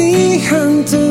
to hantu.